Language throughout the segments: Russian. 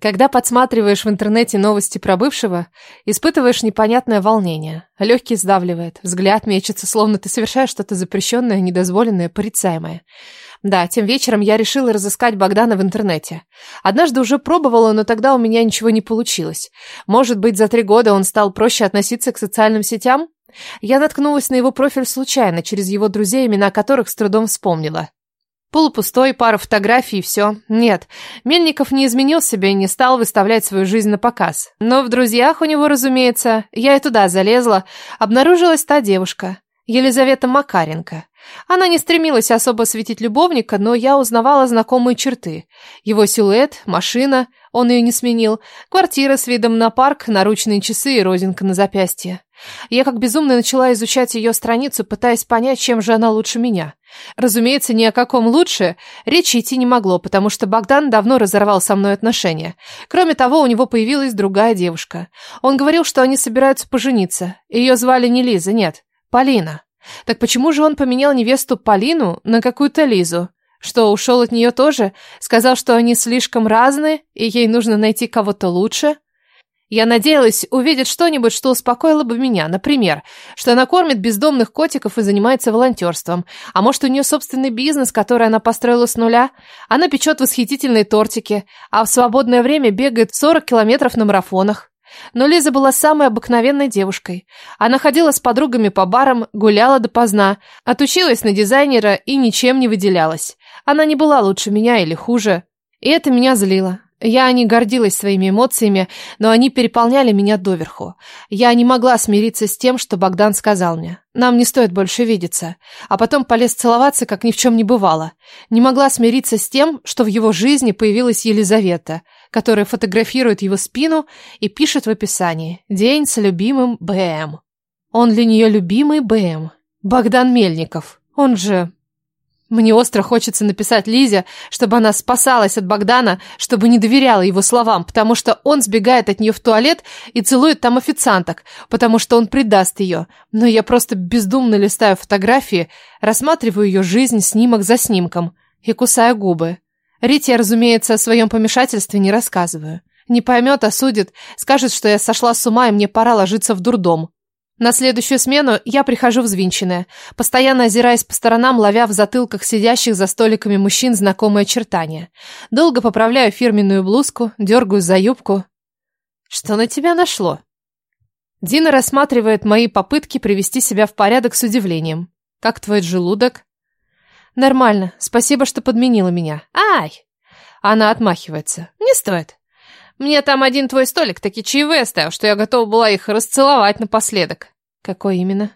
Когда подсматриваешь в интернете новости про бывшего, испытываешь непонятное волнение. Легкий сдавливает, взгляд мечется, словно ты совершаешь что-то запрещенное, недозволенное, порицаемое. Да, тем вечером я решила разыскать Богдана в интернете. Однажды уже пробовала, но тогда у меня ничего не получилось. Может быть, за три года он стал проще относиться к социальным сетям? Я наткнулась на его профиль случайно, через его друзей, имена которых с трудом вспомнила. Полупустой, пара фотографий и все. Нет, Мельников не изменил себя и не стал выставлять свою жизнь на показ. Но в друзьях у него, разумеется, я и туда залезла, обнаружилась та девушка, Елизавета Макаренко. Она не стремилась особо светить любовника, но я узнавала знакомые черты. Его силуэт, машина, он ее не сменил, квартира с видом на парк, наручные часы и родинка на запястье. Я как безумно начала изучать ее страницу, пытаясь понять, чем же она лучше меня. Разумеется, ни о каком лучше речи идти не могло, потому что Богдан давно разорвал со мной отношения. Кроме того, у него появилась другая девушка. Он говорил, что они собираются пожениться. Ее звали не Лиза, нет, Полина. Так почему же он поменял невесту Полину на какую-то Лизу? Что, ушел от нее тоже? Сказал, что они слишком разные, и ей нужно найти кого-то лучше? Я надеялась увидеть что-нибудь, что успокоило бы меня. Например, что она кормит бездомных котиков и занимается волонтерством. А может, у нее собственный бизнес, который она построила с нуля? Она печет восхитительные тортики, а в свободное время бегает 40 километров на марафонах. Но Лиза была самой обыкновенной девушкой. Она ходила с подругами по барам, гуляла допоздна, отучилась на дизайнера и ничем не выделялась. Она не была лучше меня или хуже. И это меня злило. Я не гордилась своими эмоциями, но они переполняли меня доверху. Я не могла смириться с тем, что Богдан сказал мне. Нам не стоит больше видеться. А потом полез целоваться, как ни в чем не бывало. Не могла смириться с тем, что в его жизни появилась Елизавета, которая фотографирует его спину и пишет в описании «День с любимым БМ». Он для нее любимый БМ. Богдан Мельников. Он же мне остро хочется написать Лизе, чтобы она спасалась от Богдана, чтобы не доверяла его словам, потому что он сбегает от нее в туалет и целует там официанток, потому что он предаст ее. Но я просто бездумно листаю фотографии, рассматриваю ее жизнь снимок за снимком и кусаю губы. Рите разумеется, о своем помешательстве не рассказываю. Не поймет, осудит, скажет, что я сошла с ума и мне пора ложиться в дурдом. На следующую смену я прихожу взвинченная, постоянно озираясь по сторонам, ловя в затылках сидящих за столиками мужчин знакомые очертания. Долго поправляю фирменную блузку, дергаю за юбку. Что на тебя нашло? Дина рассматривает мои попытки привести себя в порядок с удивлением. Как твой желудок? Нормально, спасибо, что подменила меня. Ай! Она отмахивается. Не стоит. Мне там один твой столик таки чаевые оставил, что я готова была их расцеловать напоследок. Какой именно?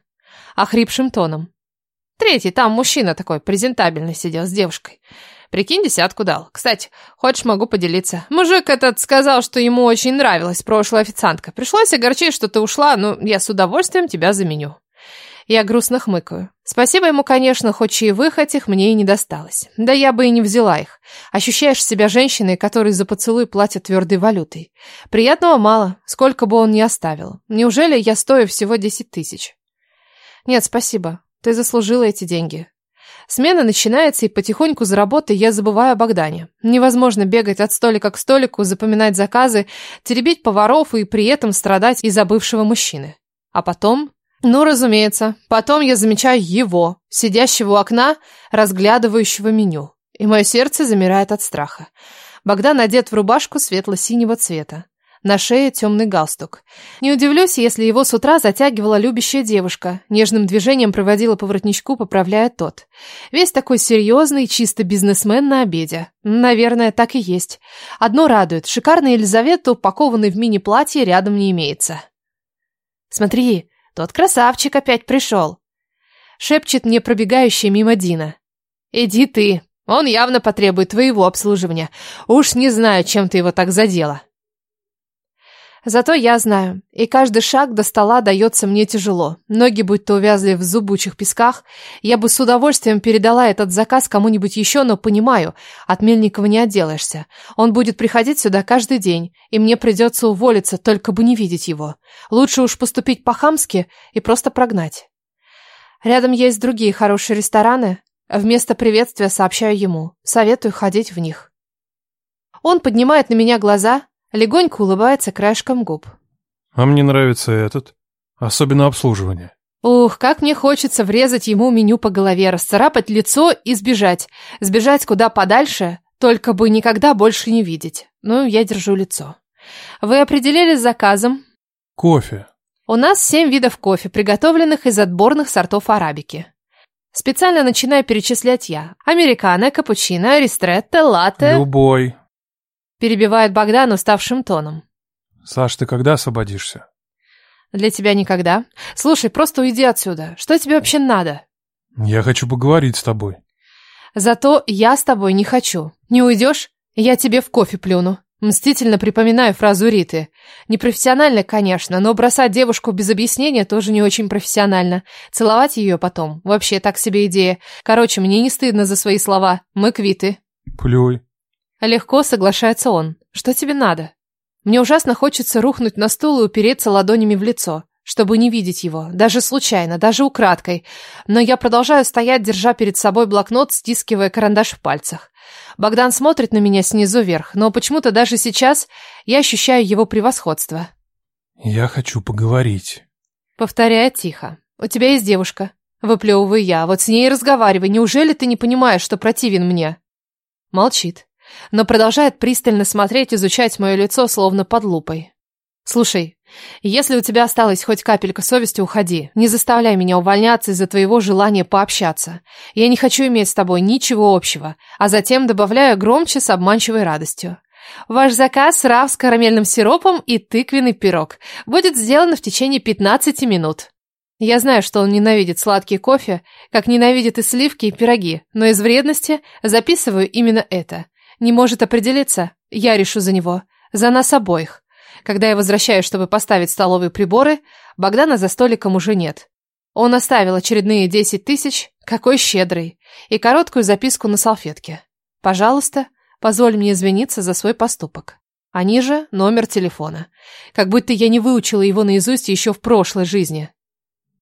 Охрипшим тоном. Третий, там мужчина такой, презентабельный сидел с девушкой. Прикинь, десятку дал. Кстати, хочешь, могу поделиться. Мужик этот сказал, что ему очень нравилась прошлая официантка. Пришлось огорчить, что ты ушла, но я с удовольствием тебя заменю. Я грустно хмыкаю. Спасибо ему, конечно, хоть чаевых этих мне и не досталось. Да я бы и не взяла их. Ощущаешь себя женщиной, которой за поцелуй платят твердой валютой. Приятного мало, сколько бы он ни оставил. Неужели я стою всего десять тысяч? Нет, спасибо. Ты заслужила эти деньги. Смена начинается, и потихоньку за работой я забываю о Богдане. Невозможно бегать от столика к столику, запоминать заказы, теребить поваров и при этом страдать из-за бывшего мужчины. А потом ну, разумеется. Потом я замечаю его, сидящего у окна, разглядывающего меню. И мое сердце замирает от страха. Богдан одет в рубашку светло-синего цвета. На шее темный галстук. Не удивлюсь, если его с утра затягивала любящая девушка, нежным движением проводила по воротничку, поправляя тот. Весь такой серьезный, чисто бизнесмен на обеде. Наверное, так и есть. Одно радует, шикарная Елизавета, упакованной в мини-платье, рядом не имеется. «Смотри, тот красавчик опять пришел. Шепчет мне пробегающая мимо Дина. Иди ты. Он явно потребует твоего обслуживания. Уж не знаю, чем ты его так задела. Зато я знаю, и каждый шаг до стола дается мне тяжело. Ноги будто увязли в зубучих песках. Я бы с удовольствием передала этот заказ кому-нибудь еще, но понимаю, от Мельникова не отделаешься. Он будет приходить сюда каждый день, и мне придется уволиться, только бы не видеть его. Лучше уж поступить по-хамски и просто прогнать. Рядом есть другие хорошие рестораны. Вместо приветствия сообщаю ему. Советую ходить в них. Он поднимает на меня глаза, Легонько улыбается краешком губ. А мне нравится этот. Особенно обслуживание. Ух, как мне хочется врезать ему меню по голове, расцарапать лицо и сбежать. Сбежать куда подальше, только бы никогда больше не видеть. Ну, я держу лицо. Вы определились с заказом? Кофе. У нас семь видов кофе, приготовленных из отборных сортов арабики. Специально начинаю перечислять я. Американо, капучино, ристретто, латте. Любой. Перебивает Богдан уставшим тоном. Саш, ты когда освободишься? Для тебя никогда. Слушай, просто уйди отсюда. Что тебе вообще надо? Я хочу поговорить с тобой. Зато я с тобой не хочу. Не уйдешь? Я тебе в кофе плюну. Мстительно припоминаю фразу Риты. Непрофессионально, конечно, но бросать девушку без объяснения тоже не очень профессионально. Целовать ее потом. Вообще так себе идея. Короче, мне не стыдно за свои слова. Мы квиты. Плюй. Легко соглашается он. Что тебе надо? Мне ужасно хочется рухнуть на стул и упереться ладонями в лицо, чтобы не видеть его, даже случайно, даже украдкой. Но я продолжаю стоять, держа перед собой блокнот, стискивая карандаш в пальцах. Богдан смотрит на меня снизу вверх, но почему-то даже сейчас я ощущаю его превосходство. Я хочу поговорить. Повторяя тихо. У тебя есть девушка. Выплевываю я. Вот с ней и разговаривай. Неужели ты не понимаешь, что противен мне? Молчит но продолжает пристально смотреть, изучать мое лицо, словно под лупой. «Слушай, если у тебя осталась хоть капелька совести, уходи. Не заставляй меня увольняться из-за твоего желания пообщаться. Я не хочу иметь с тобой ничего общего». А затем добавляю громче с обманчивой радостью. Ваш заказ рав с карамельным сиропом и тыквенный пирог будет сделан в течение 15 минут. Я знаю, что он ненавидит сладкий кофе, как ненавидит и сливки, и пироги, но из вредности записываю именно это. Не может определиться? Я решу за него. За нас обоих. Когда я возвращаюсь, чтобы поставить столовые приборы, Богдана за столиком уже нет. Он оставил очередные десять тысяч, какой щедрый, и короткую записку на салфетке. «Пожалуйста, позволь мне извиниться за свой поступок». А ниже номер телефона. Как будто я не выучила его наизусть еще в прошлой жизни.